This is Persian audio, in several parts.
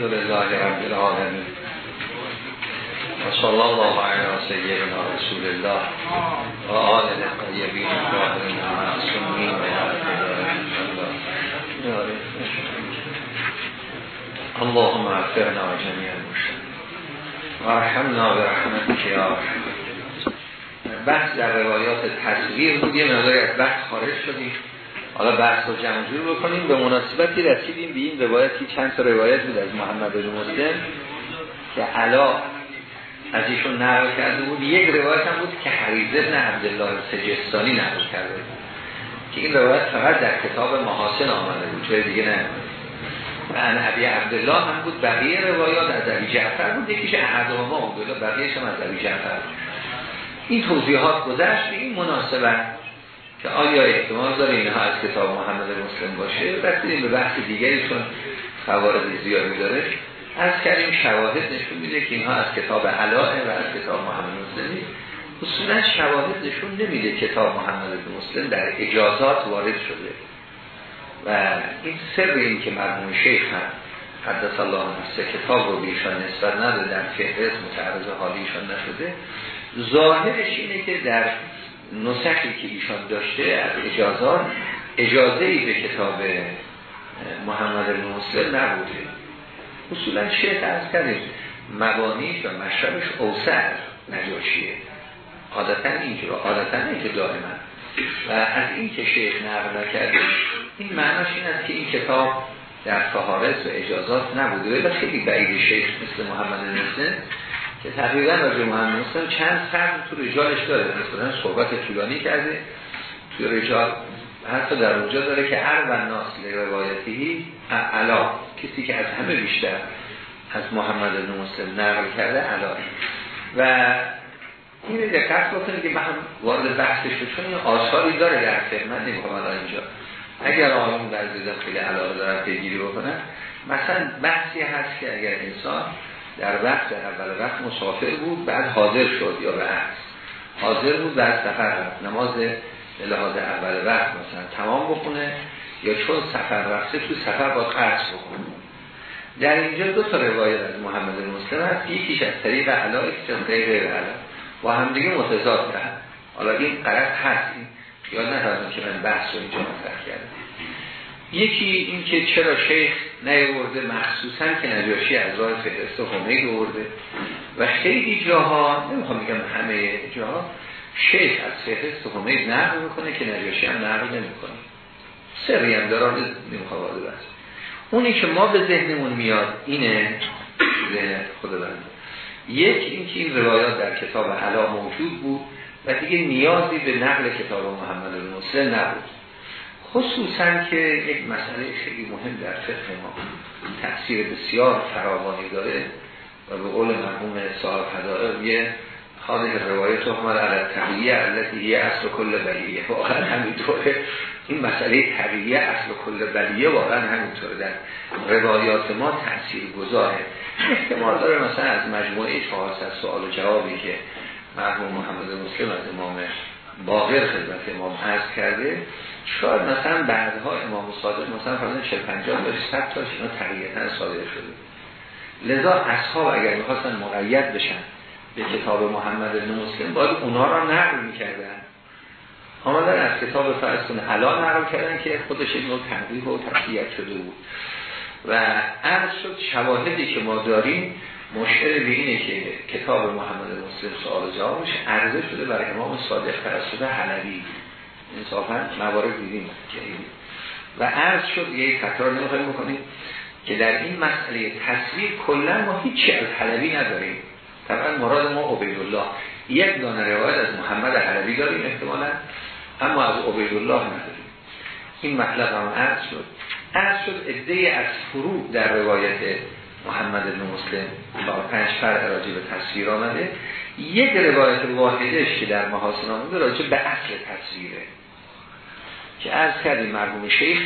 الحمد لله رب العالمين وصلى الله على سيدنا رسول الله وآله الطيبين الطاهرين المعصومين اللهم اغفرنا جميع المشركين ورحمنا برحمتك یا رحمت بحث در روایات تصویر بود یه مقداری از بحث خارج شدیم حالا بحث رو جمع بکنیم. به مناسبتی رسیدیم به این روایتی چند تا روایت بود از محمد بن مسلم که علا از ایشون نقل کرده بود. یک روایت هم بود که حریز ابن عبدالله سجستانی نقل کرده بود. که این روایت فقط در کتاب محاسن آمده بود جای دیگه نه و ان عبدالله هم بود بقیه روایات از عبی جعفر بود. یکیش بود بقیهش هم از عبی جعفر این توضیحات گذشت. این مناسبت که آیا احتمال داره اینها از کتاب محمد مسلم باشه؟ رسیدیم به بحث دیگری چون فوارد زیادی داره. از کردیم شواهد نشون میده که اینها از کتاب علائه و از کتاب محمد مسلمی اصولا شواهد نشون نمیده کتاب محمد مسلم در اجازات وارد شده. و این سر این که مرمون شیخ هم قدس الله نفسه کتاب رو بیشان نسبت نداره در فهرست متعرض حالیشان نشده. ظاهرش اینه که در نسخی که ایشان داشته از اجازات اجازه ای به کتاب محمد مسلم نبوده. اصولا شیخ از کردیم مبانیش و مشربش اوسر نجاشیه. عادتا اینجور عادتا اینجا دائما. و از این که شیخ نقل نکرده این معناش این است که این کتاب در فهارس و اجازات نبوده و خیلی بعید شیخ مثل محمد مسلم که تقریبا راجع محمد چند فرد تو رجالش داره. مثلا صحبت طولانی کرده. توی رجال حتی در اونجا داره که هر و ناس روایتی علا کسی که از همه بیشتر از محمد بن مسلم نقل کرده علا و این دقت بکنید که من وارد بحثش چون آثاری داره در خدمت نمی‌خوام اینجا. اگر آقایون در خیلی علاقه دارن پیگیری بکنن مثلا بحثی هست که اگر انسان در وقت اول وقت مسافر بود بعد حاضر شد یا به حاضر بود بعد سفر رفت. نماز لحاظ اول وقت مثلا تمام بخونه یا چون سفر رفته تو سفر با قرص بخونه. در اینجا دو تا روایت از محمد مسلم هست. یکیش از طریق علا یکیش غیر علا با هم دیگه متضاد کرد حالا این قرص هست. یا نه که من بحث رو اینجا مطرح کردم. یکی این که چرا شیخ نیورده مخصوصا که نجاشی از راه فهرست خمید ورده و خیلی جاها نمی‌خوام بگم همه جاها شیخ از فهرست خمید نقل می‌کنه که نجاشی هم نقل نمی‌کنه. سری هم داران نمی‌خوام وارد بس اونی که ما به ذهنمون میاد اینه ذهن خود بنده یک این که این روایات در کتاب علا موجود بود و دیگه نیازی به نقل کتاب محمد المسلم نبود. خصوصا که یک مسئله خیلی مهم در فقه ما تأثیر بسیار فراوانی داره و به قول مرحوم صاحب هدائر یه حاضر روایت همه علی تقییه علتی اصل کل بلیه. واقعا همینطوره. این مسئله تقییه اصل کل بلیه واقعا همینطوره. در روایات ما تأثیر گذاره. احتمال داره مثلا از مجموعه 400 سوال و جوابی که مرحوم محمد مسلم از امام باقر خدمت امام عرض کرده شاید مثلا بعدها امام صادق مثلا فرضاً 40 50 تا 100 تاش اینا تقریبا صادر شده. لذا اصحاب اگر می‌خواستن مقید بشن به کتاب محمد بن مسلم باید اونا را نقل می‌کردن. آمدن از کتاب فرستون علا نقل کردن که خودش این نوع تنقیح و تصحیح شده بود. و عرض شد شواهدی که ما داریم مشکل به اینه که کتاب محمد مسلم سوال جوابش عرضه شده برای امام صادق توسط حلبی انصافا موارد دیدیم و عرض شد یه تکرار نمی‌خوایم بکنیم که در این مسئله تصویر کلا ما هیچی از حلبی نداریم. طبعا مراد ما عبیدالله. یک دانه روایت از محمد حلبی داریم احتمالا اما از عبیدالله نداریم. این مطلب هم عرض شد. عرض شد ادهی از فروع در روایت محمد بن مسلم تا پنج فرق راجع به تصویر آمده. یک روایت واحدش که در محاسن آمده راجع به اصل تصویره که از کردیم مرحوم شیخ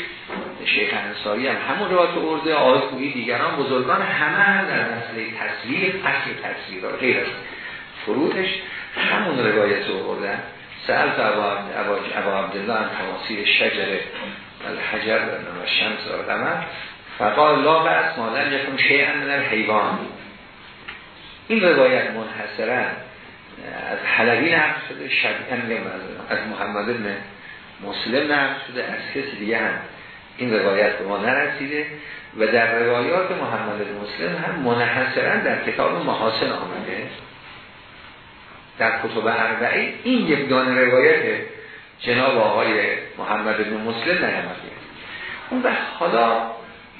شیخ انصاری هم همون روایت ارده آقای دیگران بزرگان همه هم در مسئله تصویر اصل تصویر غیر از فروعش همون روایت ارده سأل ابا عبدالله هم تماثیر شجر الحجر و شمس و قمر فقال لا بأس مالن یکم شیئا من الحیوان. این روایت منحصرا از حلوی نقل شده شبیه از محمد ابن مسلم نقل شده از کسی دیگه هم این روایت به ما نرسیده و در روایات محمد ابن مسلم هم منحصرا در کتاب محاسن آمده. در کتب اربعی این یک دانه روایت جناب آقای محمد بن مسلم نیامده. اون وقت حالا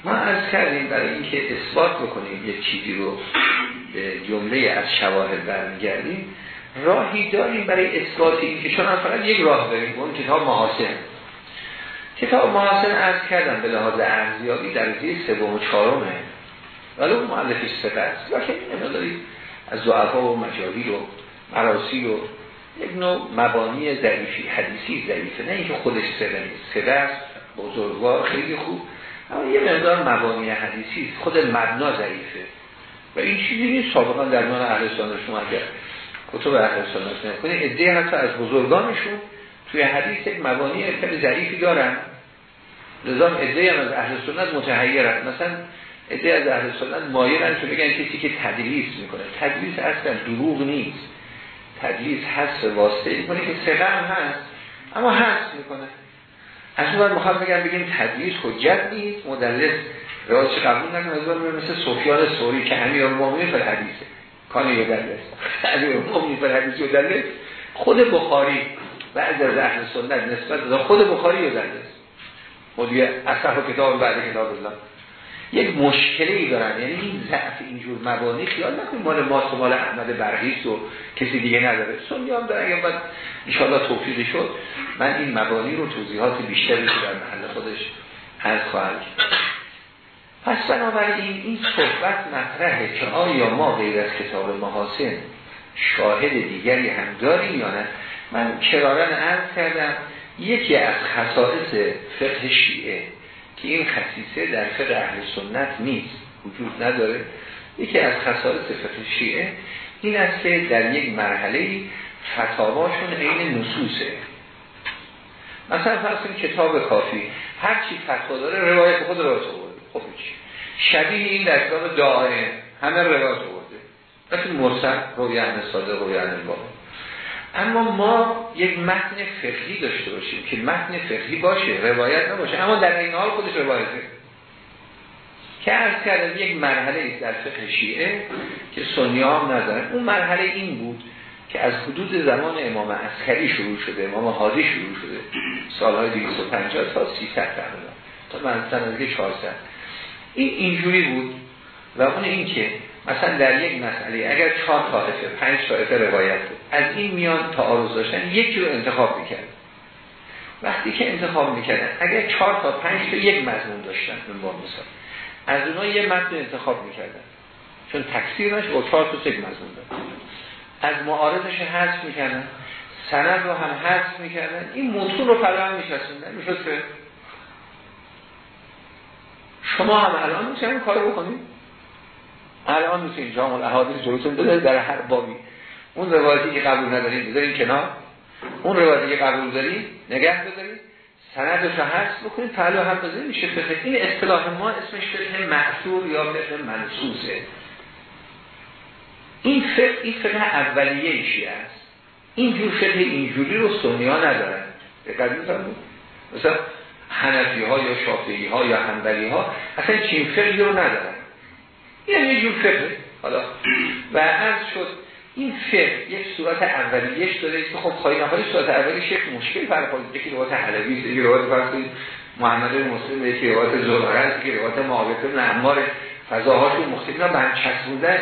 ما از کردیم برای اینکه اثبات بکنیم یک چیزی رو به جمله از شواهد برمیگردیم راهی داریم برای اثبات این که چون فقط یک راه داریم اون کتاب محاسن. کتاب محاسن از کردم به لحاظ ارزیابی در زیر سوم و چهارمه. ولی اون معلفش سفر است لیکن این از ضعفا و مجاهی و مراسی و یک نوع مبانی ضعیفی حدیثی ضعیفه. نه اینکه خودش سره نیست است بزرگوار خیلی خوب. اما یه مقدار مبانی حدیثی خود مبنا ضعیفه. و این چیزی نیست سابقا در میان اهل سنت شما اگر کتب اهل سنت نکنید ایده حتی از بزرگانشون توی حدیث یک مبانی خیلی ضعیفی دارن. لذا ایده هم از اهل سنت متحیرن. مثلا ایده از اهل سنت مایرن که بگن کسی که تدریس می‌کنه. تدریس اصلا دروغ نیست. تدلیس هست واسطه می‌کنه که سقه هم هست اما هست می‌کنه. اون مخواد بگم بگیم تدلیس حجت نیست مدلس روایتش قبول نکنه از مثل سفیان سوری که امیر المومنین فر حدیثه. کانی یدلس امیر المومنین فر حدیث یدلس خود بخاری بعد از اهل سنت نسبت خود بخاری یدلس مدیه اصح کتاب بعد کتاب الله. یک مشکلی دارن. یعنی این ضعف اینجور مبانی خیال نکنید مال ما و مال احمد برقیس و کسی دیگه نداره. سنی هم داره اگر باید انشاءالله توفیق شد. من این مبانی رو توضیحات بیشتری در محل خودش از خواهد پس بنابراین این صحبت مطرحه که آیا ما غیر از کتاب محاسن شاهد دیگری هم داریم یا نه؟ من کرارن عرض کردم یکی از خصائص فقه شیعه که این خصیصه در فقه اهل سنت نیست وجود نداره. یکی از خصائص فقه شیعه این است که در یک مرحله فتاواشون عین نصوصه. مثلا فرض کتاب کافی هر چی فتوا داره روایت خود روایت آورده. خب چی؟ شبیه این در کتاب دعای همه روایت آورده. مثل مرسل روی صادق روی اهل اما ما یک متن فقهی داشته باشیم که متن فقهی باشه روایت نباشه. اما در این حال خودش روایته. که از کردم یک مرحله است در فقه شیعه که سنی هم ندارن اون مرحله این بود که از حدود زمان امام عسکری شروع شده امام حادی شروع شده. سالهای 250 تا 300 تقریبا تا من سنده 400 این اینجوری بود و اون این که مثلا در یک مسئله اگر چهار طایفه پنج طایفه روایت بود از این میان تعارض داشتن یکی رو انتخاب می‌کرد. وقتی که انتخاب می‌کردن اگر چهار تا پنج تا یک مضمون داشتن با مثال از اونها یه متن انتخاب می‌کردن. چون تکثیر نشه چهار تا یک مضمون داشت. از معارضش حذف می‌کردن سند رو هم حذف می‌کردن این متون رو فرام میشستوندن می‌شد که شما هم الان میشه کارو بکنید. الان می‌تونید جامع الاحادیث جلوتون بده در هر بابی. اون روایتی که قبول ندارید بذارید کنار. اون روایتی که قبول دارید نگه بذارید سندش رو حذف بکنید پهلو هم بذارید میشه فقه این اصطلاح ما اسمش فقه معصور یا فقه منصوصه. این فقه این فقه اولیه ایشی است؟ این جور فقه اینجوری رو سنی ها ندارن. قدیم بود مثلا حنفی ها یا شافعی ها یا حنبلی ها اصلا چین فقهی رو ندارن. این یه جور فقه. حالا و عرض شد این فقه یک صورت اولیش داره که خب خواهی نخواهی صورت اولیش یک مشکل برخورد. یکی روایت حلوی یکی روایت فرض کنید محمد مسلم یکی روایت زهره یکی روایت معاویه بن عمار فضاهاشون مختلف اینا به چسبوندن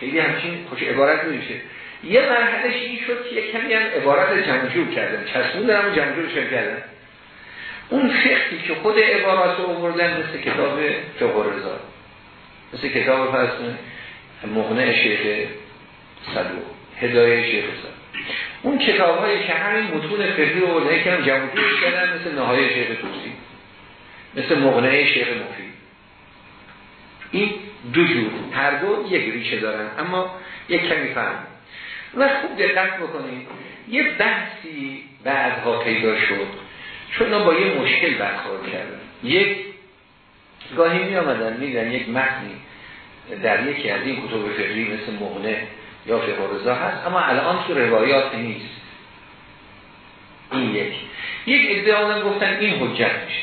خیلی همچین خوش عبارت نمیشه. یه مرحلهش این شد که یک کمی هم عبارت جمع کردن. چسبوندن هم جمع کردن. اون فقهی که خود عبارات رو آوردن مثل کتاب فقه رضا مثل کتاب فرض مغنه شیخ صدو هدایه شیخ صدو اون کتاب هایی که همین متون فقهی رو هم جمعوش کردن مثل نهای شیخ توسی مثل مغنه شیخ مفید. این دو جور هر دو یک ریشه دارن اما یک کمی فهم. و خوب دقت بکنید یه بحثی بعدها پیدا شد چون با یه مشکل برخورد کردن. یک گاهی می آمدن میدن یک متنی در یکی از این کتب فقهی مثل مغنه یا فقه رضا هست اما الان تو روایات نیست. این یک. یک ادعا گفتن این حجت میشه.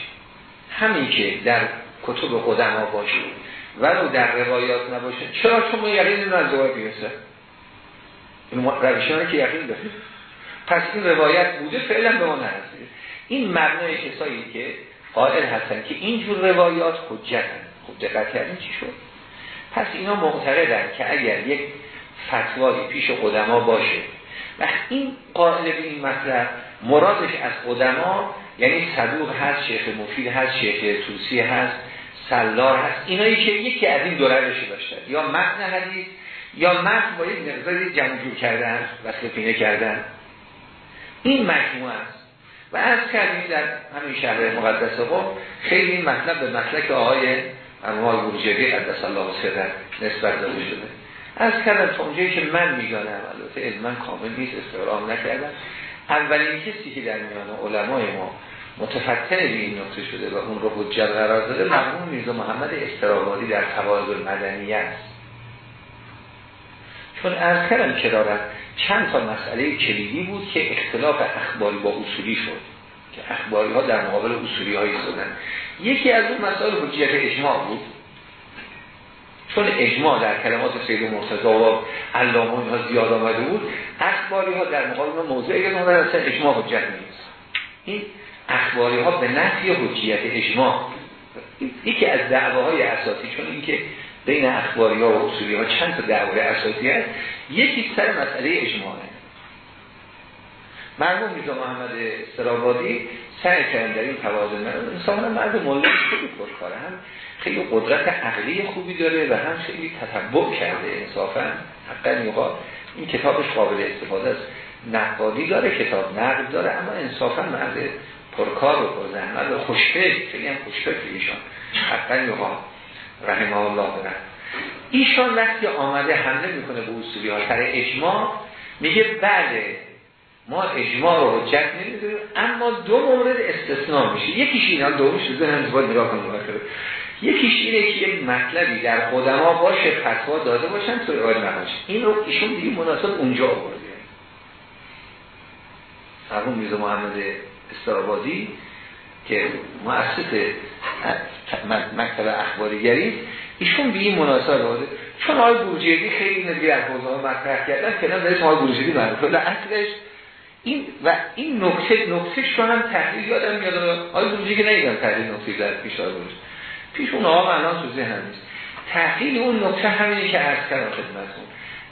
همین که در کتب قدما باشه ولو در روایات نباشه چرا چون ما یقین این از روایت می‌رسه؟ این روشانه که یقین داریم. پس این روایت بوده فعلا به ما نرسیده. این مبنای کسایی که قائل هستن که اینجور روایات حجتن خب دقت کردین چی شد؟ پس اینا معتقدن که اگر یک فتوایی پیش قدما باشه و این قائل به این مطلب مرادش از قدما یعنی صدوق هست شیخ مفید هست شیخ توسی هست سلار هست اینایی که یکی از این دو روشی داشتن یا متن حدیث یا متن با یک مقداری جمع جور کردن و پینه کردن. این مجموعه است. و از کردیم در همین شهر مقدس قم خیلی این مطلب به مسلک آقای اموال بروجردی قدس الله سرر نسبت داده شده. از کردم تا اونجایی که من می‌دانم البته علما کامل نیست استقرام نکردم. اولین کسی که در میان علمای ما متفتن به این نقطه شده و اون رو حجت قرار داده مرحوم میرزا محمد استرابادی در قواعد المدنیه است. چون از کردم که دارد. چند تا مسئله کلیدی بود که اختلاف اخباری با اصولی شد که اخباری ها در مقابل اصولی هایی شدن یکی از اون مسائل حجیت اجماع بود. چون اجماع در کلمات سید مرتضی و علامه ها زیاد آمده بود اخباری ها در مقابل موضوع اجماع اصلا اجماع حجت نیست. این اخباری ها به نفی حجیت اجماع. یکی از دعواهای اساسی چون اینکه بین اخباری ها و اصولی ها چند تا دعوای اساسی هست یکی سر مسئله اجماعه. مرموم میزا محمد سرابادی سعی کردن در این توازن انسان مرد مولد خیلی پرکاره. هم خیلی قدرت عقلی خوبی داره و هم خیلی تطبع کرده انصافا. حقا می‌خواد این کتابش قابل استفاده است. نقادی داره کتاب نقد داره اما انصافا مرد پرکار و پرزحمت و خوشفکر. خیلی هم خوشفکر ایشان. حقا می‌خواد رحمه الله برن ایشان وقتی آمده حمله می‌کنه به اصولی ها سر اجماع میگه بله ما اجماع رو حجت نمی‌دونیم اما دو مورد استثناء میشه. یکیش اینا دومش رو هم باید نگاه کنیم یکیش اینه که یک مطلبی در قدما باشه فتوا داده باشن تو روایت نباشه. این رو ایشون دیگه مناسب اونجا آورده مرحوم میرزا محمد استرابادی که مؤسس مکتب اخباریگری ایشون به این مناسب آورده چون آقای بروجردی خیلی نزدیک از حوزه مطرح کردن که نه اسم آقای بروجردی معروف. اصلش این و این نکته نکته رو هم تحلیل یادم میاد. آقای بروجردی که نیدم تحلیل نکته در پیش آقای پیش اون آقا الان تو ذهن نیست. تحلیل اون نکته همینه که عرض کردم خدمتتون.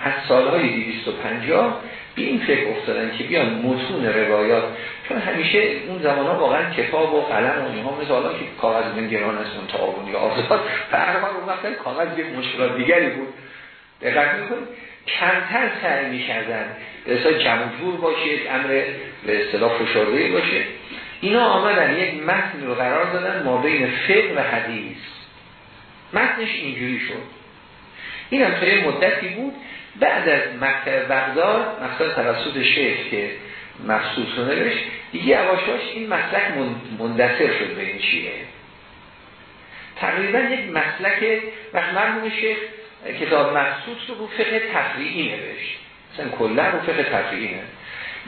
از سالهای 250 به این فکر افتادن که بیان متون روایات چون همیشه اون زمان ها واقعا کتاب و قلم و اینها مثل حالا که کاغذ من گران است اون یا آزاد. فرمان اون وقت کاغذ یک مشکلات دیگری بود. دقت می‌کنید؟ کمتر سعی می‌کردن به اصلا جمع باشه امر به اصطلاح فشرده باشه. اینا آمدن یک متن رو قرار دادن ما بین فقه و حدیث. متنش اینجوری شد. این هم مدتی بود بعد از مکتب بغداد مثلا توسط شیخ که مخصوص نوشت دیگه یواشاش این مسلک مندثر شد به این چیه تقریبا یک مسلک وقت مرموم شیخ کتاب مخصوص رو رو فقه تفریعی نوشت. مثلا کلا رو فقه تفریعی نوشت.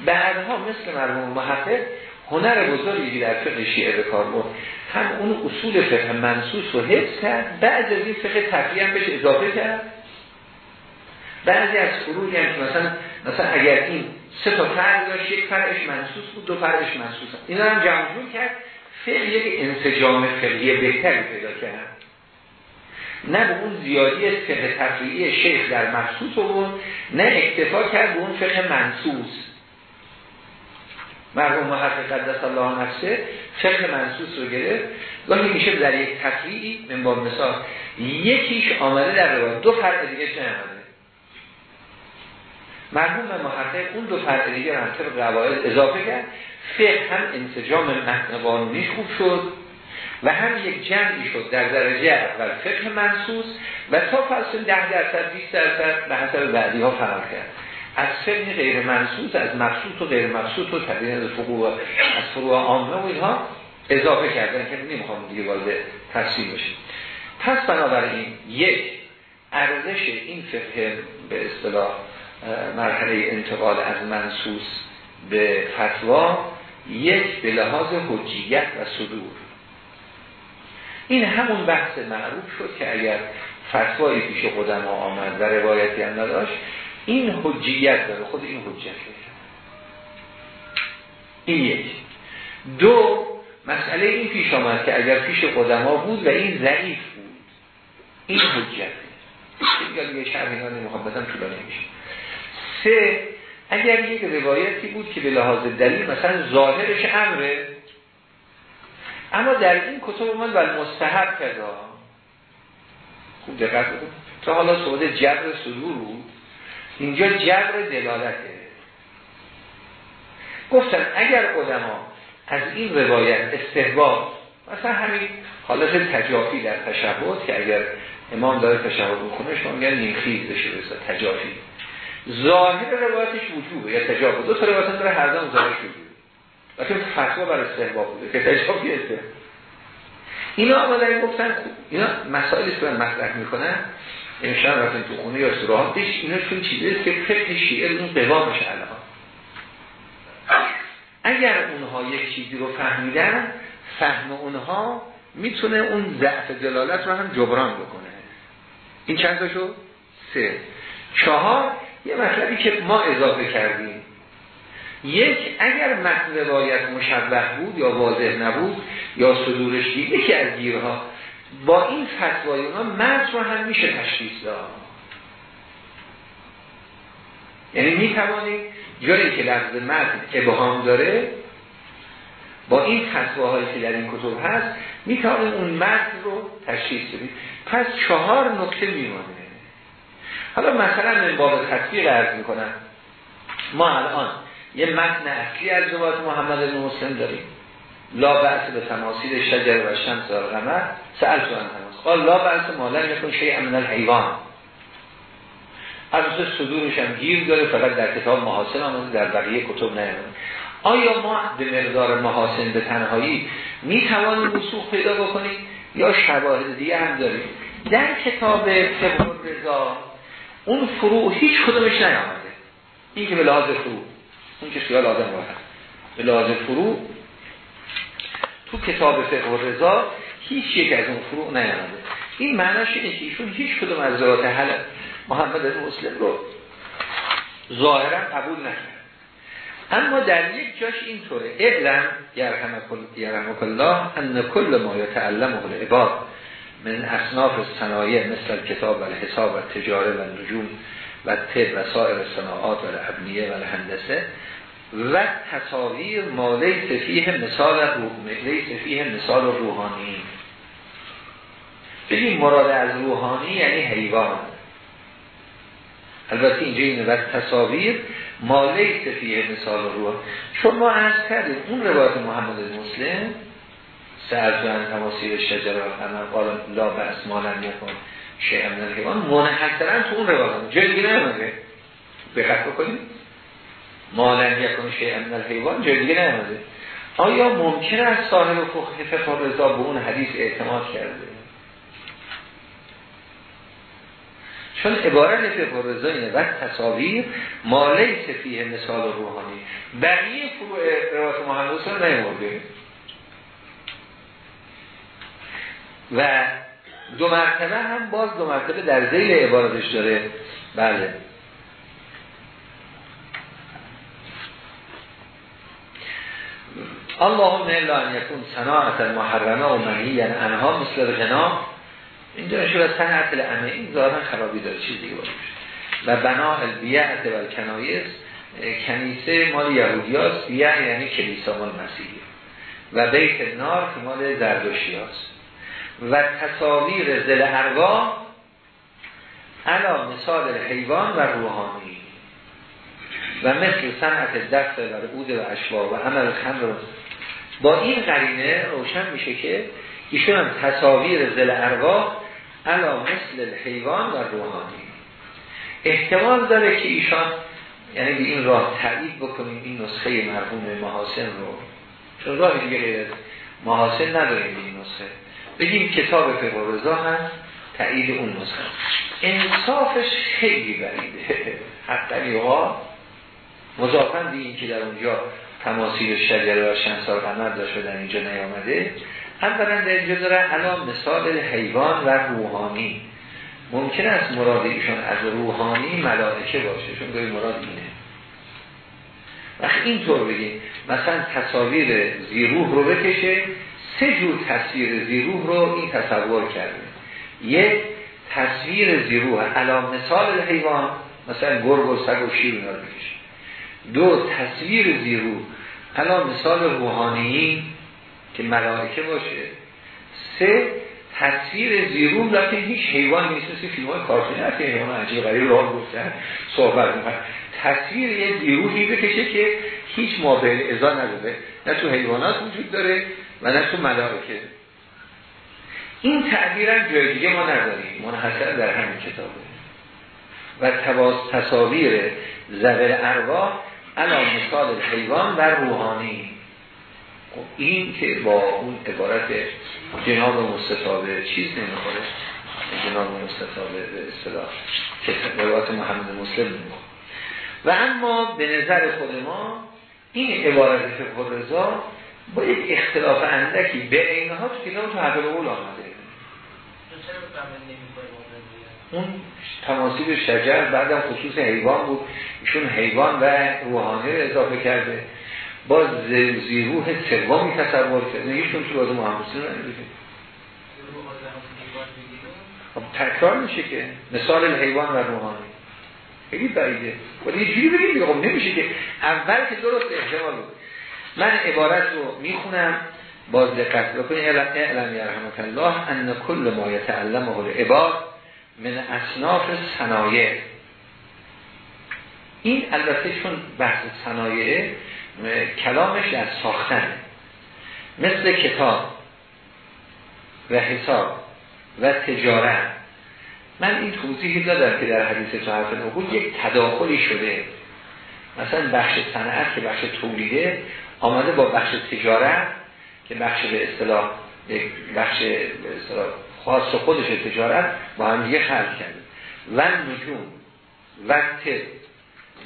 بعدها مثل مرموم محقق هنر بزرگی در فقه شیعه به کار بود هم اون اصول فقه منصوص رو حفظ کرد بعد از این فقه تفریعی هم بهش اضافه کرد. بعضی از فروعی هم که مثلا مثلا اگر این سه تا فرق داشت یک فرقش منصوص بود دو فرقش منصوص بود. اینا هم جمع کرد. فعل یک انسجام فقهی بهتری پیدا کرد. نه به اون زیادی فقه تفریعی شیخ در مخصوص بود نه اکتفا کرد به اون فقه منصوص. مرحوم محقق قدس الله نفسه فقه منصوص رو گرفت. گاهی میشه در یک تفریعی من با مثال یکیش آمده در روایت. دو فرق دیگه چه مرحوم محقق اون دو فرق دیگه هم طبق قواعد اضافه کرد. فقه هم انسجام متن قانونیش خوب شد و هم یک جمعی شد در درجه اول فقه منصوص و تا فصل ده درصد 20 درصد به حسب بعدی ها فرق کرد. از فقه غیر منصوص از مخصوص و غیر مخصوص و تبیین از فقوع از فروع عامه و اینها اضافه کردن که نمی‌خوام دیگه وارد تفصیل بشیم. پس بنابراین یک ارزش این فقه به اصطلاح مرحله انتقال از منصوص به فتوا یک به لحاظ حجیت و صدور. این همون بحث معروف شد که اگر فتوایی پیش قدما آمد و روایتی هم نداشت این حجیت داره خود این حجت این یک. دو مسئله این پیش آمد که اگر پیش قدما بود و این ضعیف بود این حجت. یا دیگه شرح نمی‌خوام بدم طولانی میشه. سه اگر یک روایتی بود که به لحاظ دلیل مثلا ظاهرش امره. اما در این کتب من بل مستحب کرده خوب دقت بود تا حالا صحبت جبر صدور بود. اینجا جبر دلالته. گفتن اگر قدما از این روایت استحباب مثلا همین حالت تجافی در تشهد که اگر امام داره تشهد بکنه شما میگن نیمخیز بشه بسید تجافی. ظاهر روایتش وجوبه یا تجافی دو تا روایت داره هر دام ظاهرش وجوبه. لیکن فتوا بر استحباب بوده که تجافی است اینا آمدن گفتن اینا مسائلی که من مطرح می‌کنن امشان رفتن تو خونه یا سراحاتش اینا چون چیزی که فقه شیعه اون قوامش الان. اگر اونها یک چیزی رو فهمیدن فهم اونها می‌تونه اون ضعف دلالت رو هم جبران بکنه. این چند تا شد؟ سه. چهار یه مطلبی که ما اضافه کردیم. یک اگر متن روایت مشبه بود یا واضح نبود یا صدورش دید یکی از گیرها با این فتوای اونا متن رو هم میشه تشخیص داد. یعنی می‌توانید جایی که لفظ متن ابهام داره با این فتواهایی که در این کتب هست می‌توانید اون متن رو تشخیص بدید. پس چهار نکته میمانه. حالا مثلا من باب تطبیق عرض می‌کنم. ما الان یه متن اصلی از روایت محمد بن مسلم داریم. لا بأس به تماثیل شجر و شمس و قمر. سأل تو تماس. قال لا بأس مالن یکن شیء من الحیوان. از صدورش هم گیر داره فقط در کتاب محاسن آمده در بقیه کتب نیامده. آیا ما به مقدار محاسن به تنهایی می توانیم وسوخ پیدا بکنیم؟ یا شواهد دیگه هم داریم؟ در کتاب فقه رضا اون فروع هیچ کدومش نیامده. این که به لحاظ فروع اون که خیال آدم راحت به لحاظ فروع تو کتاب فقه رضا هیچ یک از اون فروع نیامده. این معناش اینه که ایشون هیچ کدوم از ذات حل محمد مسلم رو ظاهرا قبول نکرد. اما در یک جاش اینطوره. اعلم یرحمک الله ان کل ما یتعلمه العباد. من اصناف صنایع مثل کتاب و حساب و تجاره و نجوم و طب و سایر صناعات و ابنیه و هندسه و تصاویر مالی سفیه مثال سفیه مثال روحانی. بگیم مراد از روحانی یعنی حیوان. البته اینجا اینه و تصاویر مالی سفیه مثال روح چون ما عرض کردیم اون روایت محمد مسلم سرزن تماثیر شجر و قمر قال لا بس مالن یکن شیعه من الحیوان منحصرا تو اون روایت دیگه نمیده بقیت بکنیم مالن یکن شیعه من الحیوان دیگه نمیده آیا ممکن است صاحب فقه رضا به اون حدیث اعتماد کرده؟ چون عبارت فقه رضا اینه و تصاویر مالی سفیه مثال روحانی. بقیه فروع روایت محمد حسین نیمورده و دو مرتبه هم باز دو مرتبه در زیل عبارتش داره. بله. اللهم الا ان یکون صناعت المحرمه و منهی یعنی انها مثل غنا. اینجا نشه و صنعت الامه. این ظاهرا خرابی داره چیز دیگه باشه. و بنا البیعت و کنایس کنیسه مال یهودیاست. بیع یعنی کلیسا مال مسیحی. و بیت نار که مال زردوشی و تصاویر زل اروا علا مثال حیوان و روحانی. و مثل صنعت دست و رعود و اشوا و عمل خمر با این قرینه روشن میشه که ایشون هم تصاویر زل اروا علا مثل حیوان و روحانی. احتمال داره که ایشان یعنی به این راه تعیید بکنیم این نسخه مرحوم محاسن رو. چون راه دیگه محاسن نداریم این نسخه. بگیم کتاب فقه هست تایید اون نسخه. انصافش خیلی بریده حتی ها مضافن این که در اونجا تماثیل شجره و شنسار قمر داشته در اینجا نیامده اولا در اینجا داره الان مثال حیوان و روحانی. ممکن است مراد ایشون از روحانی ملائکه باشه چون گاهی مراد اینه. وقتی اینطور بگیم مثلا تصاویر زیروح رو بکشه سه جور تصویر زیروح رو این تصور کرده. یک تصویر زیروح علام مثال حیوان مثلا گرگ و سگ و شیر بکشه دو تصویر زیروح علام مثال روحانی که ملائکه باشه. سه تصویر زیرون لیکن هیچ حیوان نیست مثل فیلم های کارتونی هست که حیوان عجیب غریب راه گفتن صحبت می‌کنن تصویر یه زیروحی بکشه که هیچ مابه ازا نداره. نه تو حیوانات وجود داره و نه تو ملائکه این تعبیر هم جای دیگه ما نداریم. منحصر در همین کتابه. و تصاویر زبر ارواح علا مثال حیوان و روحانی. خب این که با اون عبارت جناب مستطابه چیز نمی‌خوره؟ جناب مستطابه به اصطلاح که روایت محمد مسلم نمی‌خوره و اما به نظر خود ما این عبارت فقه رضا با یک اختلاف اندکی به اینها تو کتاب تو حقل اول آمده. اون تماثیل شجر بعدم خصوص حیوان بود. ایشون حیوان و روحانی رو اضافه کرده. باز زیروح سومی تصور کرده ایشون تو باز محمدسی رو نمیده خب تکرار میشه که مثال حیوان و روحانی. خیلی بعیده. ولی یه جوری بگیم خب نمیشه که اول که درست احتمال بود من عبارت رو می‌خونم باز دقت بکنید اعلم یرحمک الله ان کل ما یتعلمه العباد من اصناف صنایع. این البته چون بحث صنایع کلامش در ساختن. مثل کتاب و حساب و تجارت. من این توضیحی دادم که در حدیث صحف نبود یک تداخلی شده. مثلا بخش صنعت که بخش تولیده آمده با بخش تجارت که بخش به اصطلاح بخش به اصطلاح خاص خودش تجارت با هم یه خلق کرده. و نجوم و تب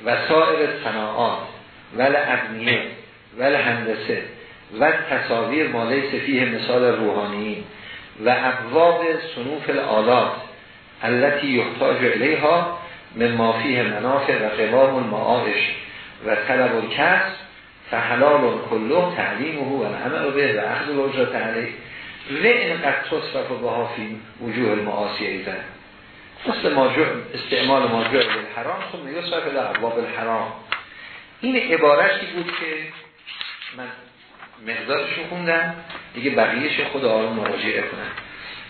و سایر صناعات ول ابنیه ول هندسه و تصاویر مالی سفیه مثال روحانی و ابواب صنوف الالات التي یحتاج الیها من مافیه منافع و قوام المعاش و طلب الکس فحلال کله تعلیمه و العمل به و اخذ الاجرات علیه. و اینقدر تصرف و بهافی وجوه المعاصی ایزن مثل استعمال ماجوع حرام خب یصرف الابواب الحرام. این عبارتی بود که من مقدارشو خوندم دیگه بقیهش خود آرون مراجعه کنم.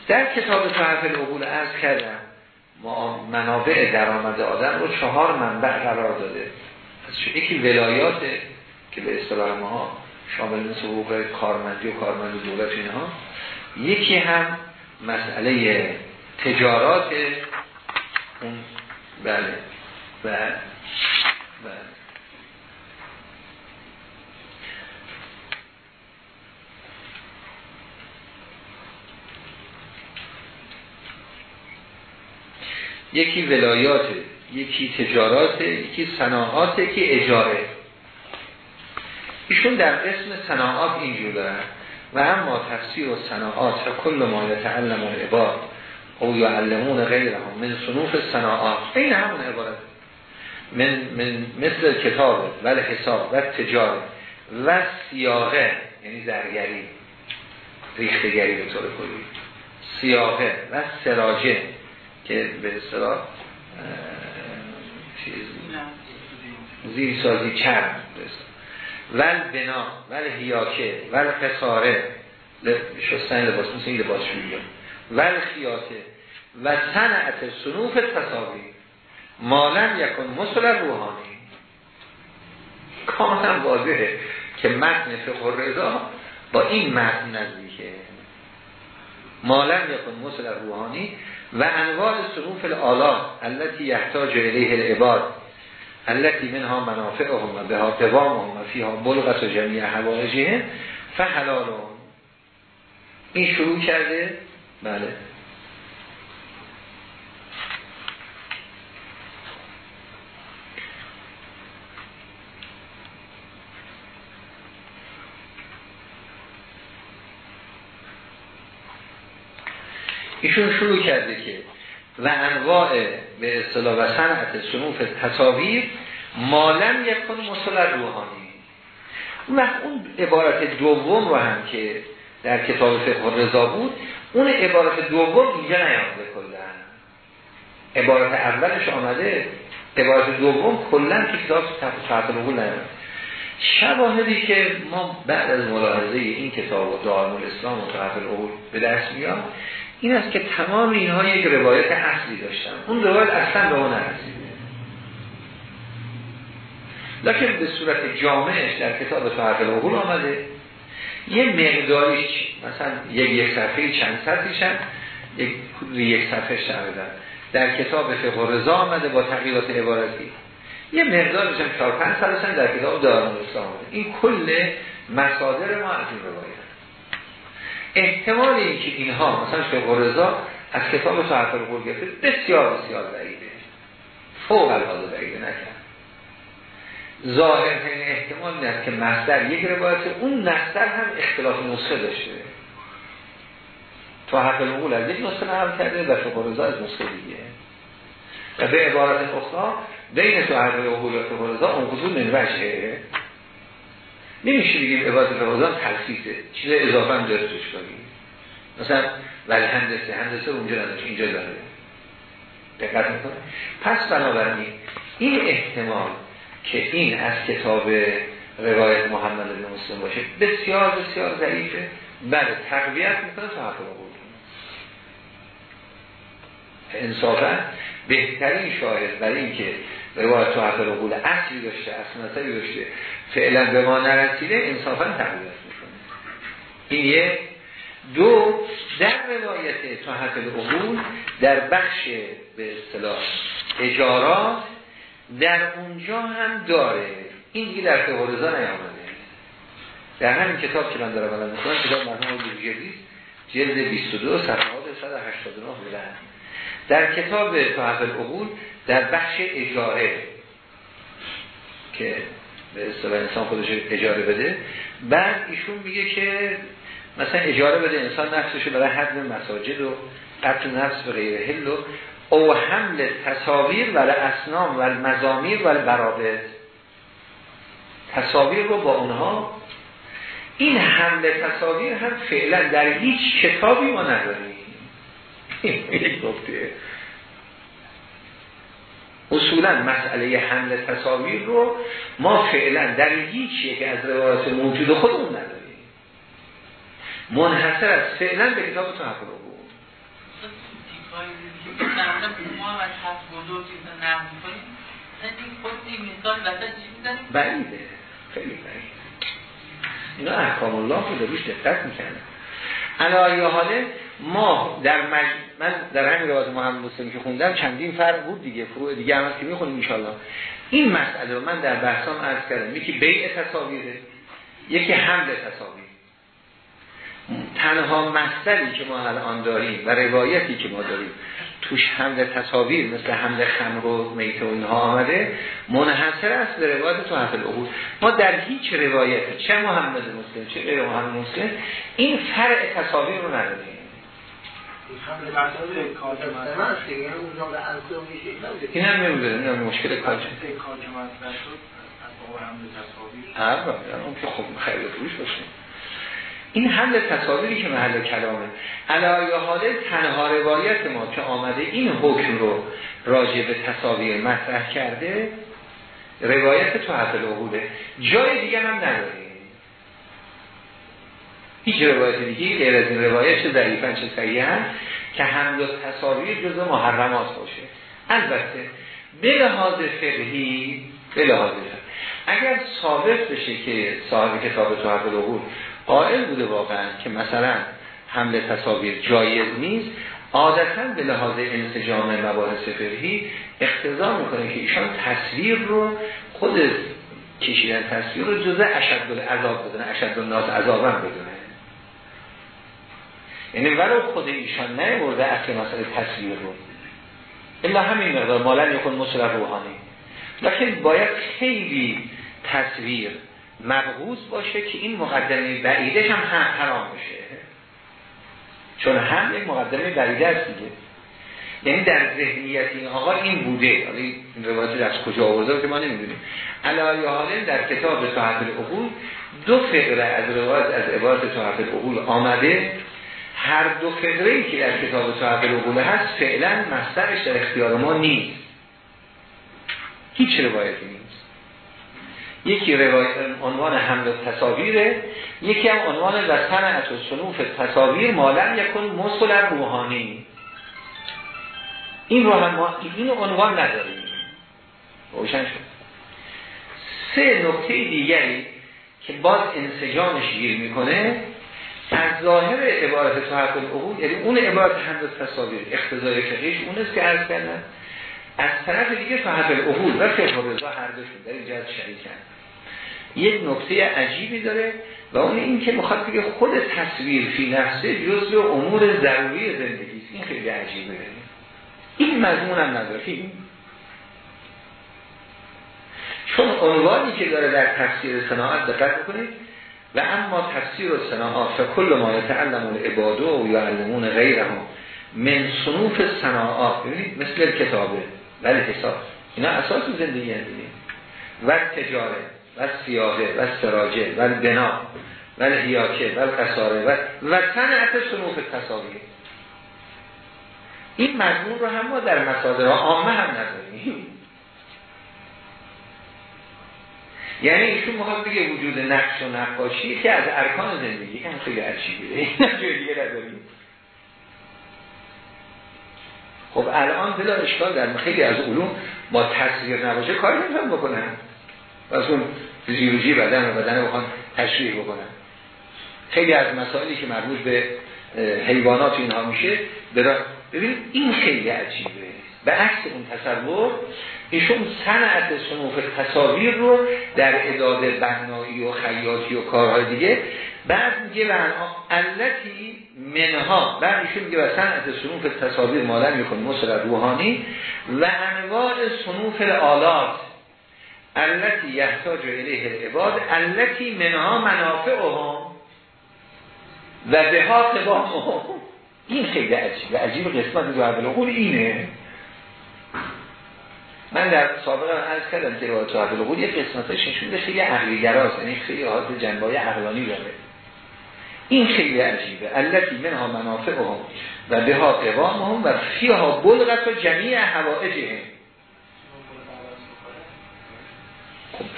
در کتاب تحف العقول عرض کردم منابع درآمد آدم رو چهار منبع قرار داده. از یکی ولایات که به اصطلاح ما شامل حقوق کارمندی و کارمند دولت اینها. یکی هم مسئله تجارات بله و بله. یکی ولایات یکی تجارات یکی صناعات یکی اجاره. ایشون در قسم صناعات اینجور دارن و اما تفسیر و صناعات و کل ما یتعلم العباد او یعلمون غیرهم من صنوف صناعات این همون عبارت. من, من مثل کتاب و حساب و تجاره و سیاغه یعنی درگری ریختگری به طور کلی. سیاغه و سراجه که به اصطلاح زیر سازی چرم. ول بنا ول هیاکه ول قصاره شستن لباس مثل این لباس شویی ول خیاته و صنعت سنوف تصاوی مالن یکن مسل روحانی. کاملا واضحه که متن فقه رضا با این متن نزدیکه. مالن یکن مسل روحانی و انواع صنوف الالات التي يحتاج الیه العباد. التي منها منافعهم و بها قوامهم و فیها بلغت و جمعی حوائجهم فحلالون این شروع کرده؟ بله. ایشون شروع کرده که و انواع به اصطلاح و صنعت صنوف تصاویر مالم یکن مسل روحانی. اون اون عبارت دوم رو هم که در کتاب فقه رضا بود اون عبارت دوم اینجا نیامده کلن عبارت اولش آمده عبارت دوم کلن که کتاب تحت نقول نیامده. شواهدی که ما بعد از ملاحظه این کتاب و دارم الاسلام و تحت به دست میاد این است که تمام اینها یک روایت اصلی داشتن. اون روایت اصلا به اون نرسیده لکن به صورت جامعش در کتاب فرق العقول آمده. یه مقداریش مثلا یک یک صفحه چند هم یک یک صفحه شمدن در کتاب فقه رضا آمده با تغییرات عبارتی. یه مقدارش هم پنج سطحش در کتاب داران آمده. این کل مصادر ما از این روایت. احتمال اینکه اینها مثلا فقه رضا از کتاب صحت القول گرفته بسیار بسیار ضعیفه. فوق العاده ضعیفه نکرد این احتمال این است که مصدر یک روایت اون مصدر هم اختلاف نسخه داشته. تو حق القول از یک نسخه نقل کرده و فقه رضا از نسخه دیگه. و به عبارت اخرى بین تو حق القول و رضا اون خصول من نمیشه بگیم عبادت رمضان تلخیصه. چیز اضافه هم داره توش کنیم مثلا ولی هندسه هندسه اونجا نداشت اینجا داره. دقت می‌کنه پس بنابراین این احتمال که این از کتاب روایت محمد بن مسلم باشه بسیار بسیار ضعیفه. بله تقویت می‌کنه تا حق بود انصافا بهترین شاهد برای اینکه روایت تو حق قول اصلی داشته اصناتی داشته. فعلا به ما نرسیده انصافا تقویت می‌کنه. این یک دو در روایت حق العقول در بخش به اصطلاح اجارات در اونجا هم داره. این دیگه در تهورزا نیامده. در همین کتاب که من دارم الان می‌کنم کتاب مرحوم جلدی جلد 22 صفحات 189 بلند در کتاب تحف العقول در بخش اجاره که به اصطلاح انسان خودش اجاره بده بعد ایشون میگه که مثلا اجاره بده انسان نفسش برای حد مساجد و قتل نفس به غیر حل و او حمل تصاویر ولی اسنام و مزامیر و برابط تصاویر رو با اونها. این حمل تصاویر هم فعلا در هیچ کتابی ما نداریم. نکته اصولا مسئله حمل تصاویر رو ما فعلا در هیچ یک از روایات موجود خودمون نداریم. منحصر از فعلا به کتاب تو حق رو بود. بعیده. خیلی بعید اینا احکام الله رو روش دقت می‌کنه علایه حاله ما در مج... من در همین روایت محمد مسلم که خوندم چندین فرق بود دیگه فروع دیگه هم که می‌خونیم ان این مسئله رو من در بحثام عرض کردم. یکی بیع تصاویره یکی حمل تصاویر. تنها مصدری که ما الان داریم و روایتی که ما داریم توش حمل تصاویر مثل حمل خمر و میت و اینها آمده منحصر است به روایت تو حفل ما در هیچ روایت چه محمد مسلم چه غیر محمد مسلم این فرع تصاویر رو نداریم. این هم نمیده این هم مشکل کاج اون که خب خیلی روش باشیم این حمل تصاویری که محل کلامه. علایه حاله تنها روایت ما که آمده این حکم رو راجع به تصاویر مطرح کرده روایت تو حفل عهوده جای دیگه هم نداریم. هیچ روایت دیگه غیر از این روایت چه ضعیفن چه که حمل تصاویر جزء محرمات باشه. البته به لحاظ فقهی به لحاظ اگر ثابت بشه که صاحب کتاب تو حفل قائل بوده واقعا که مثلا حمل تصاویر جایز نیست عادتا به لحاظ انسجام مباحث فقهی اقتضا می‌کنه که ایشان تصویر رو خود کشیدن تصویر رو جزء اشد عذاب بدونه اشد الناس عذابم بدونه. یعنی ولو خود ایشان برده اصل مسئله تصویر رو. الا همین مقدار مالا یکن مصرف روحانی. لیکن باید خیلی تصویر مبغوز باشه که این مقدمه بعیدش هم حرام بشه چون هم یک مقدمه بعیده است دیگه. یعنی در ذهنیت این آقا این بوده. حالا این روایت از کجا آورده که ما نمی‌دونیم. علایه حالا در کتاب تحفل العقول دو فقره از روایت از عبارت تحفل العقول آمده. هر دو فقره ای که در کتاب تحفل العقول هست فعلا مسترش در اختیار ما نیست. هیچ روایتی نیست. یکی روایت عنوان حمل تصاویره یکی هم عنوان و صنعت و صنوف تصاویر مالن یکن مسل روحانی. این رو هم ما این عنوان نداریم. روشن شد. سه نکته دیگری که باز انسجامش گیر می‌کنه از ظاهر عبارت تحقق العقول یعنی اون عبارت حمد تصاویر اختزای فقیش اون است که عرض کردن از طرف دیگه تحقق العقول و فقه رضا هر دوشون در اینجا شریکن. یک نکته عجیبی داره و اون این که مخاطب بگه خود تصویر فی نفسه جزء امور ضروری زندگی این خیلی عجیبه. این مضمون هم نداره. چون عنوانی که داره در تفسیر صناعت دقت بکنید و اما تفسیر صناعات فکل ما یتعلم العباده و یعلمون غیره من صنوف صناعات ببینید مثل کتابه. ولی حساب. اینا اساس زندگی هستید و تجاره و سیاهه و سراجه و بنا و هیاکه و قصاره و و صنعت صنوف تصاویر این مضمون رو هم ما در مصادر عامه هم نداریم. یعنی ایشون می‌خواد بگه وجود نقش و نقاشی که از ارکان زندگی هم خیلی عجیبه. این دیگه نداریم. خب الان بلا اشکال در خیلی از علوم با تصویر نباشه کاری نمی‌تونن بکنن و از اون فیزیولوژی بدن و بدن بخوان تشریح بکنن. خیلی از مسائلی که مربوط به حیوانات اینها میشه ببین این خیلی عجیبه. به عکس اون تصور ایشون صنعت صنوف تصاویر رو در اداده بنایی و خیاطی و کارهای دیگه بعد میگه و علتی منها بعد ایشون میگه و صنعت صنوف تصاویر مادر میکن مصر روحانی و انواع صنوف آلات علتی یحتاج الیه العباد علتی منها منافعهم و به ها این خیلی عجیب عجیب قسمت دو اول اینه. من در سابقه از کردم که روایت صاحب القول یه قسمتش نشون عقلی گراست یعنی خیلی حالت جنبای عقلانی داره. این خیلی عجیبه. التي منها منافعهم و بها قوامهم و فیها بلغت و جمیع حوائجهم.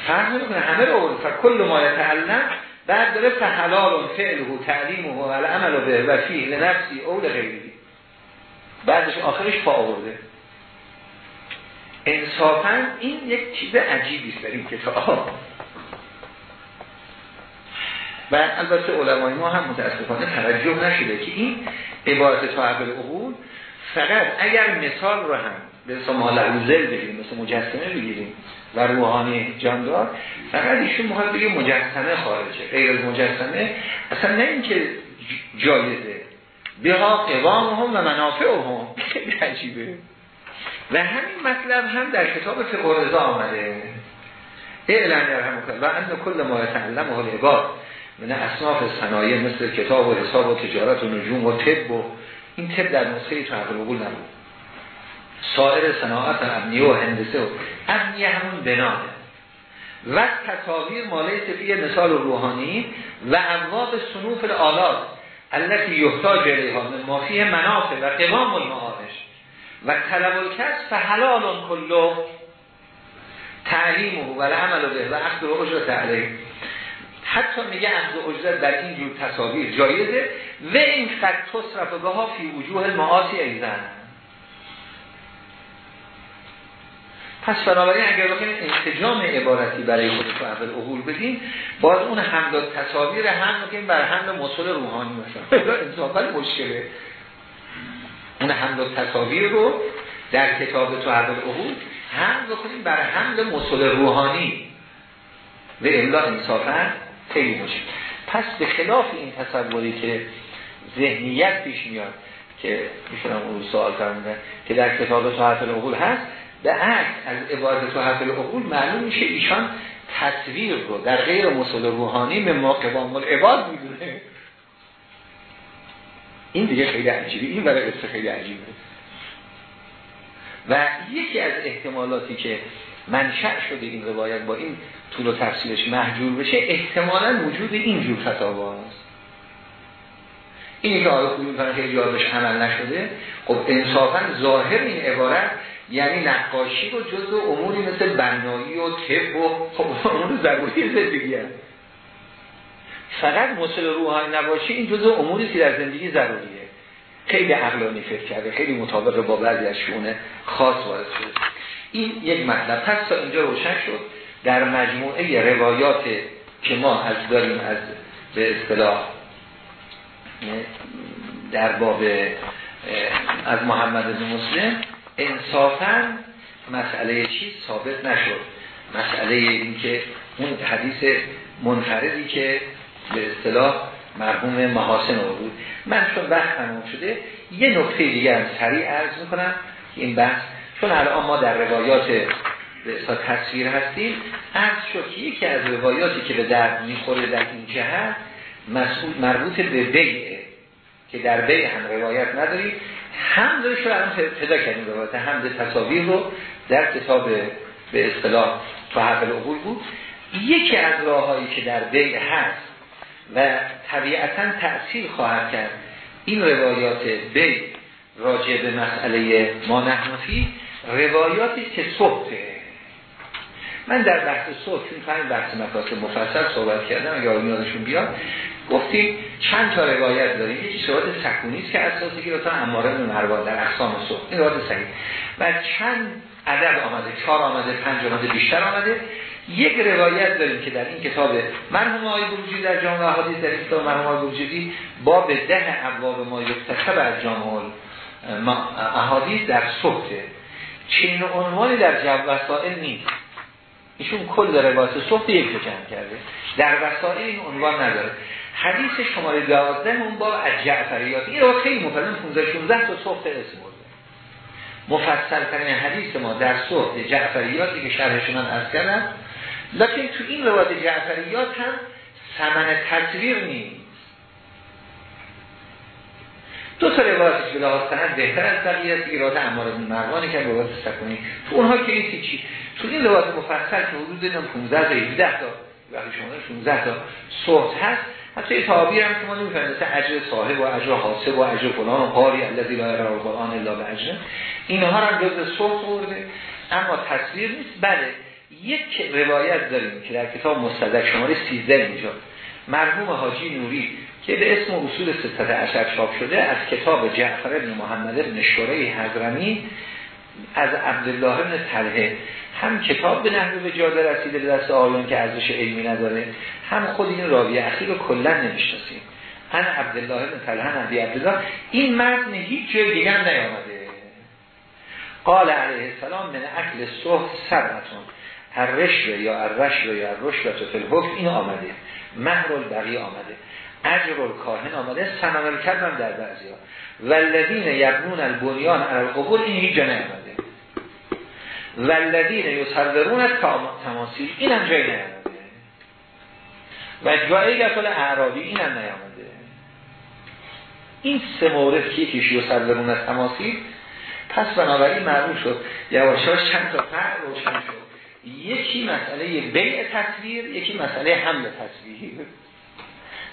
فرق نمی‌کنه همه رو فکل ما یتعلم بعد داره فحلال فعله تعلیمه و العمل به و فیه لنفسی او لغیری بعدش آخرش پا آورده. انصافا این یک چیز عجیبی است در این کتاب. و البته علمای ما هم متاسفانه توجه نشده که این عبارت صاحب العقول فقط اگر مثال رو هم به مثل لعوزل بگیریم مثل مجسمه بگیریم و روحانی جاندار فقط ایشون محال بگه مجسمه خارجه غیر از مجسمه. اصلا نه اینکه جایزه. بها قوام هم و منافع هم خیلی عجیبه. و همین مطلب هم در کتاب فقه آمده. اعلن در هم و ان کل ما تعلم و عباد من اصناف صنایع مثل کتاب و حساب و تجارت و نجوم و طب و این طب در نسخه تو بقول نبود. سایر صناعت ابنیه و هندسه و ابنیه همون بناه و تصاویر مالی فیه مثال روحانی و انواع صنوف الالات التي یحتاج الیها من ما فیه منافع و قوام المعارش و طلب الکس فحلال کلو تعلیم و عمل به و اخذ و اجرت تعلیم حتی میگه اخذ اجرت در این جور تصاویر جایزه. و این قد تصرف به ها فی وجوه المعاصی ایزن پس بنابراین اگر بخوایم انتجام عبارتی برای خودتون اول اقول بدیم باز اون و تصاویر هم بکنیم بر حمد مسئول روحانی مثلا. انصافا مشکله. اون و تصاویر رو در کتاب تو اول هم بکنیم بر حمد مسئول روحانی. و الا انصافا خیلی مشکل. پس به خلاف این تصوری که ذهنیت پیش میاد که میشونم اون سوال فرمودن که در کتاب صحت العقول هست به عکس از عبارت صحت العقول معلوم میشه ایشان تصویر رو در غیر مسئله روحانی به ماقبام العباد می‌دونه. این دیگه خیلی عجیبی این برای قصه خیلی عجیبه. و یکی از احتمالاتی که منشأ شده این روایت با این طول و تفصیلش محجور بشه احتمالا وجود اینجور فتاواست اینی که آقای خوبی می‌کنن که عمل نشده خب انصافا ظاهر این عبارت یعنی نقاشی رو جزء اموری مثل بنایی و طب و خب امور ضروری زندگی هست. فقط مسئله روحانی نباشه این جزء اموری که در زندگی ضروریه. خیلی عقلانی فکر کرده خیلی مطابق با بعضی از شونه خاص وارد شده. این یک مطلب. پس تا اینجا روشن شد. در مجموعه روایات که ما از داریم از به اصطلاح در باب از محمد بن مسلم انصافا مسئله چیز ثابت نشد. مسئله این که اون حدیث منفردی که به اصطلاح مرحوم محاسن بود من چون وقت تموم شده یه نکته دیگه هم سریع عرض می‌کنم این بحث چون الان ما در روایات به تصویر هستیم عرض شد که یکی از روایاتی که به درد می‌خوره در این جهت مربوط به بیعه که در بیع هم روایت نداریم هم داره شد الان پیدا کردیم روایت هم تصاویر رو در کتاب به اصطلاح فحق العقول بود. یکی از راههایی که در بیع هست و طبیعتا تأثیر خواهد کرد این روایات بی راجع به مسئله ما نحنفی روایاتی که صحبه من در بحث صحب چون فهم بحث مکاسب مفصل صحبت کردم اگر یادشون بیاد گفتیم چند تا روایت داریم. یکی روایت سکونی است که اساسی که تا اماره در اقسام صحب این روایت صحیح. و چند عدد آمده؟ چهار آمده پنج آمده بیشتر آمده. یک روایت داریم که در این کتاب مرحوم آقای بروجی در جامعه حدیث در این کتاب مرحوم آقای بروجی باب ده ابواب ما یکتسب از جامعه احادیث در صحبه چین عنوانی در جو وسائل نیست. ایشون کل روایت صحبت یک جمع کرده. در وسائل این عنوان نداره. حدیث شماره 12 اون باب از جعفریات. این رو خیلی مفصل 15 16 تا صحبت اسم برده مفصل ترین حدیث ما در صحبت جعفریاتی که شرحشون من از کردم. لیکن تو این روایت جعفریات هم ثمن تصویر نیست. دو تا روایت که لحاظ سند بهتر از بقیه از ایراد امار بن مروانی که روایت سکونی تو اونها که این چی؟ تو این روایت مفصل که حدود دیدم 15 تا 17 تا وقتی شما 16 تا صحت هست حتی تابی هم که ما نمی‌فهمیم مثل اجر صاحب و اجر حاسب و اجر فلان و قاری الذی لا یرا القرآن الا باجر اینها هم جز صحت برده اما تصویر نیست. بله یک روایت داریم که در کتاب مستدرک شماره 13 اینجا. مرحوم حاجی نوری که به اسم اصول ستت عشر چاپ شده از کتاب جعفر بن محمد بن شوره حضرمی از عبدالله بن طلحه. هم کتاب به نحوه به جاده رسیده به دست آیان که ارزش علمی نداره هم خود این راوی اخیر رو کلا نمی‌شناسیم. ان عبدالله بن طلحه نبی عبدالله. این متن هیچ جای دیگه هم نیامده. قال علیه السلام من اکل صحب سبعتون الرشد یا الرشد یا الرشد فی الحکم این آمده. مهر البقی آمده. اجر کاهن آمده. سمن الکرم در بعضی ها والذین یبنون البنیان علی القبور این هیچ جا نیامده. والذین یصورون تماثیل این هم جای نیامده. و جایی گفل اعرابی این هم نیامده. این سه مورد که یکیش یصورون از تماثیل پس بنابراین معلوم شد یواشاش چند تا فرق روشن شد. یکی مسئله بیع تصویر یکی مسئله حمل تصویر.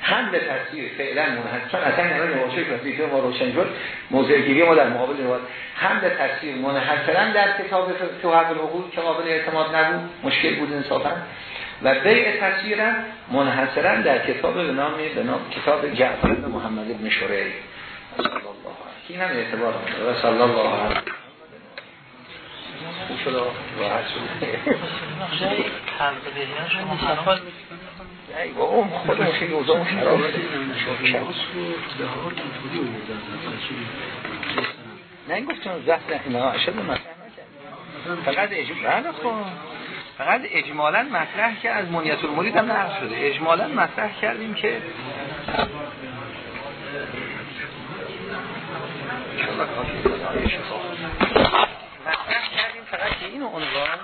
حمل تصویر فعلا منحصر چون اصلا یعنی نواشته که ما روشن شد موضع گیری ما در مقابل روایت حمل تصویر منحصرا در کتاب تو حق العقول که قابل اعتماد نبود مشکل بود انصافا و بیع تصویر منحصرا در کتاب به نام به نام کتاب جعفر محمد بن شریعی صلی الله علیه این هم اعتبار و صلی الله علیه خوب شد راحت شد ای بابا خراب نه این گفتم زفت نه. مطرح نکرد فقط اجمالا خب. فقط اجمالا مطرح که از منیت المرید هم نقل شده. اجمالا مطرح کردیم که مطرح کردیم فقط که اینو عنوان